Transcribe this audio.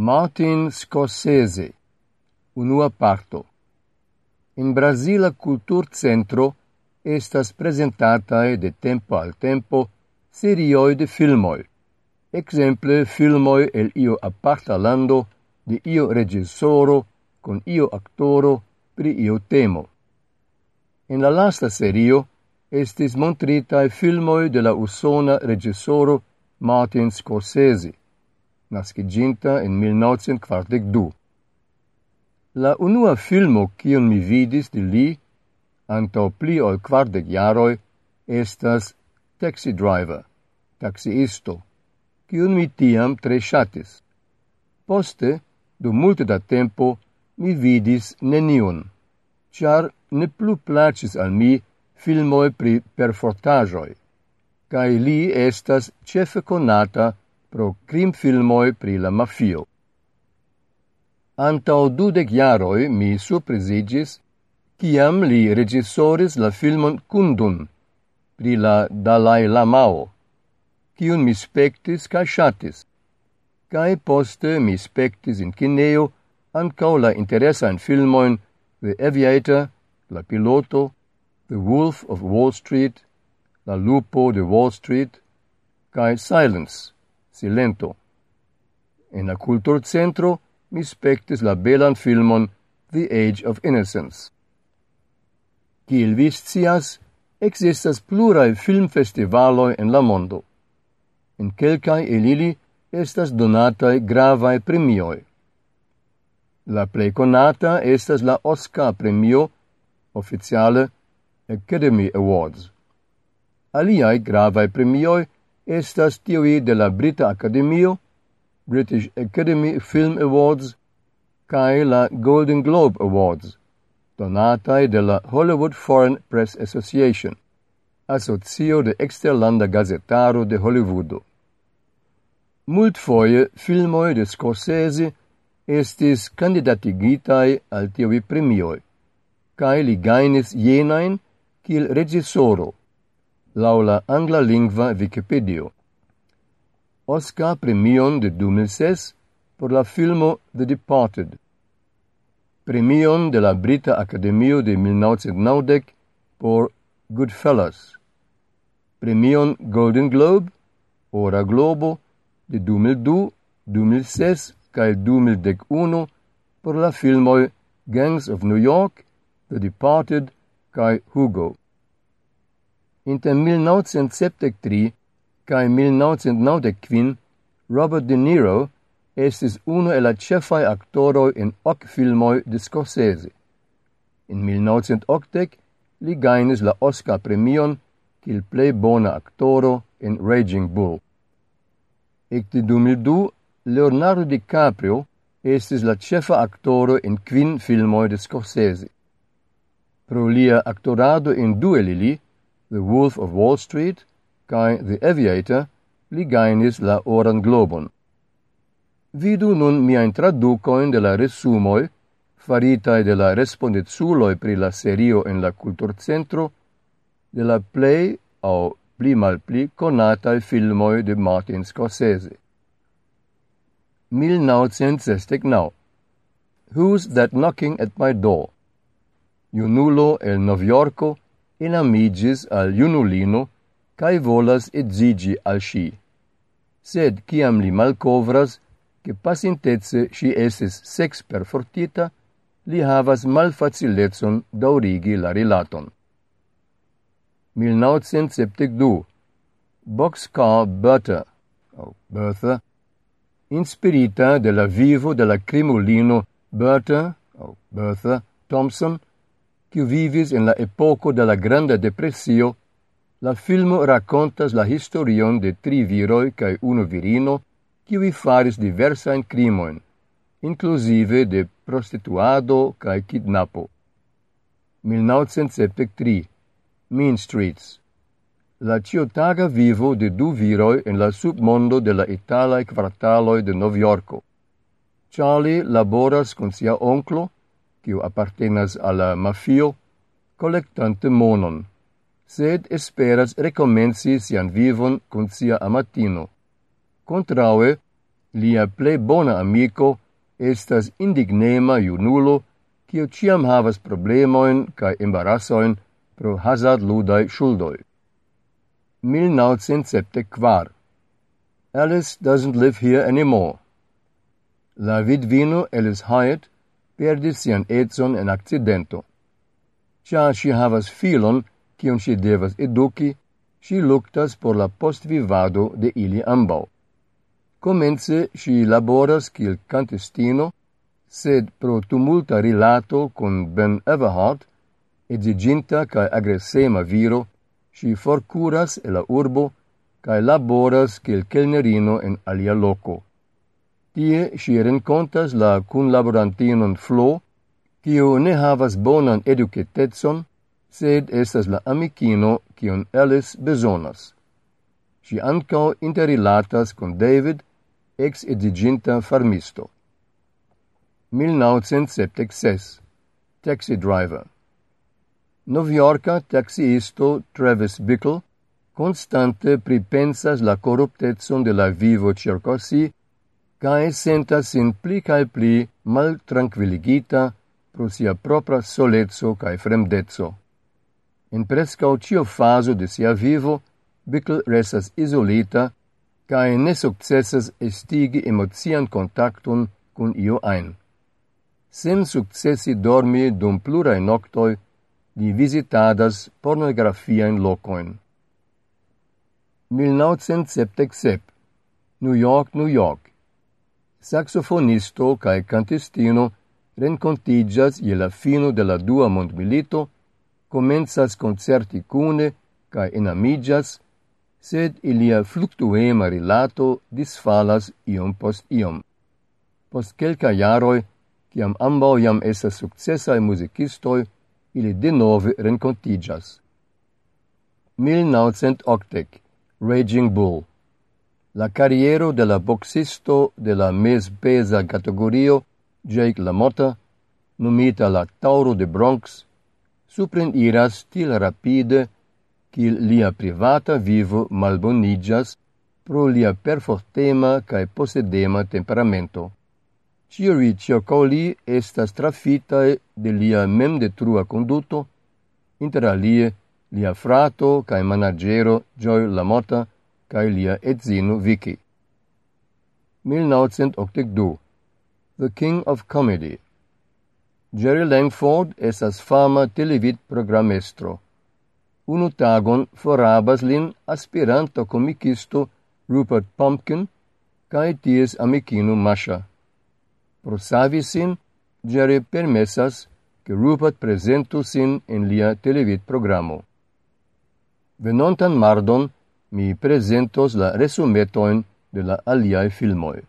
Martin Scorsese. Unua parto. In Brasila Cultur Centro estas presentatae de tempo al tempo serioi de filmoi. Exemple, filmoi el io aparta lando, de io regisoro, con io actoro, pri io temo. En la lasta serio estis montritae filmoi de la usona regisoro Martin Scorsese nasciginta in 1942. La unua filmo kiun mi vidis de li, anto pli ol quardec jaroi, estas Taxi Driver, taxiisto, kiun mi tiam tre shatis. Poste, du multe da tempo, mi vidis neniun, char ne plu placis al mi filmoi pri perfortajoi, cae li estas cefe conata pro crimfilmoi pri la mafio. Antau dudec jaroi mi surprizigis ciam li regisoris la filmon Kundun pri la Dalai Lamao, cium mi spectis ca shatis, cae poste mi spectis in Cineo ancau la interesan filmoin The Aviator, La Piloto, The Wolf of Wall Street, La Lupo de Wall Street, cae Silence silento. En la culturcentro mi spectis la belan filmon The Age of Innocence. Kiel vi scias, existas plurae filmfestivaloi en la mondo. En quelcae elili estas donatae gravae premioi. La plei conata estas la Oscar premio, oficiale Academy Awards. Aliai gravae premioi estas tiui de la Brita Academio, British Academy Film Awards cae la Golden Globe Awards, donataj de la Hollywood Foreign Press Association, asocio de exterlanda gazetaro de Hollywoodo. Multfoje filmoi de Scorsese estis candidatigitai al tiuj premioi, cae li gainis jenain kiel laŭ la angla lingua Wikipedia. Oscar premion de 2006 por la filmo The Departed. Premion de la Brita Academio de 1990 por Goodfellas. Premion Golden Globe, Ora Globo de 2002, 2006 cae 2001 por la filmoi Gangs of New York, The Departed cae Hugo inter 1973 cae 1995 Robert De Niro estis uno el la cefai actoroi in hoc filmoi de Scorsese. In 1980 li gainis la Oscar premion cil plei bona actoro in Raging Bull. Ecte 2002, Leonardo DiCaprio estis la cefa actoro in quin filmoi de Scorsese. Pro lia actorado in due lili, The Wolf of Wall Street kaj The Aviator li gainis la Oran Globon. Vidu nun miajn traducoin de la resumoi, faritae de la respondeculoj pri la serio en la Kulturcentro de la play au pli malpli conatae filmoi de Martin Scorsese. 1969 Who's That Knocking at My Door? Junulo el Noviorco enamigis al iunulino cae volas edzigi al sci. Sed ciam li malcovras, che pasintece si eses sex perfortita, li havas malfacilezon daurigi la rilaton. 1972 Boxcar Bertha, o Bertha, inspirita de la vivo de la crimulino Bertha, o Bertha Thompson, kiu vivis en la epoco de la Granda Depressio, la filmo racontas la historion de tri viroi cae uno virino, kiui faris diversain crimoin, inclusive de prostituado cae kidnapo. 1973 Mean Streets La ciotaga vivo de du viroi en la submondo de la italae quartaloi de Noviorco. Charlie laboras con sia onclo, quiu appartenas alla mafio, collectante monon, sed esperas recomenci sian vivon con sia amatino. Contraue, lia ple bona amico estas indignema junulo, quio ciam havas problemoin cae embarassoin pro hazard ludai schuldoi. 1974 Alice doesn't live here anymore. La vidvino Alice Hyatt perdis sian etson en accidento. Cia si havas filon, cion si devas educi, si luctas por la postvivado de ili ambau. Comence si laboras cil cantestino, sed pro tumulta rilato con Ben Everhart, exiginta cae agressema viro, si forcuras e la urbo, cae laboras cil kelnerino en alia loco. Tie si rencontas la cunlaborantinon Flo, quio ne havas bonan educetetson, sed estas la amicino quion Alice besonas. Si ancao interrelatas con David, ex ediginta farmisto. 1976 Taxi driver Noviorca taxiisto Travis Bickle constante pripensas la corruptetson de la vivo circa si cae sentas in pli cae pli mal tranquilligita pro sia propra solezzo cae fremdezzo. In prescau cio faso de sia vivo, Bickel restas isolita cae ne successas estigi emozian contactum cun io ein. Sen successi dormi dum plurae noctoi, li visitadas pornografiaen locoin. 1977 New York, New York saxofonisto cae cantistino rencontigas ie la fino de la dua mondmilito, comenzas concerti cune cae enamigas, sed ilia fluctuema rilato disfalas iom post iom. Post quelca jaroi, ciam ambau iam esas successae musicistoi, ili de nove rencontigas. 1980 Raging Bull la carriero de la boxisto de la mespesa categorio Jake LaMotta, nomita la Tauro de Bronx, supren iras til rapide qu'il lia privata vivo malbonigas pro lia perfortema cae posedema temperamento. Ciori ciocoli estas trafitae de lia memdetrua conduto, inter alie lia frato cae managero Joy Lamotta cae lia edzino Vicky. 1982 The King of Comedy Jerry Langford esas fama televid programestro. Unu tagon forabas lin aspiranto comicisto Rupert Pumpkin cae ties amicino Masha. Pro savi sin, Jerry permesas che Rupert presentu sin in lia televid programo. Venontan mardon mi presentos la resumetoin de la aliae filmoi.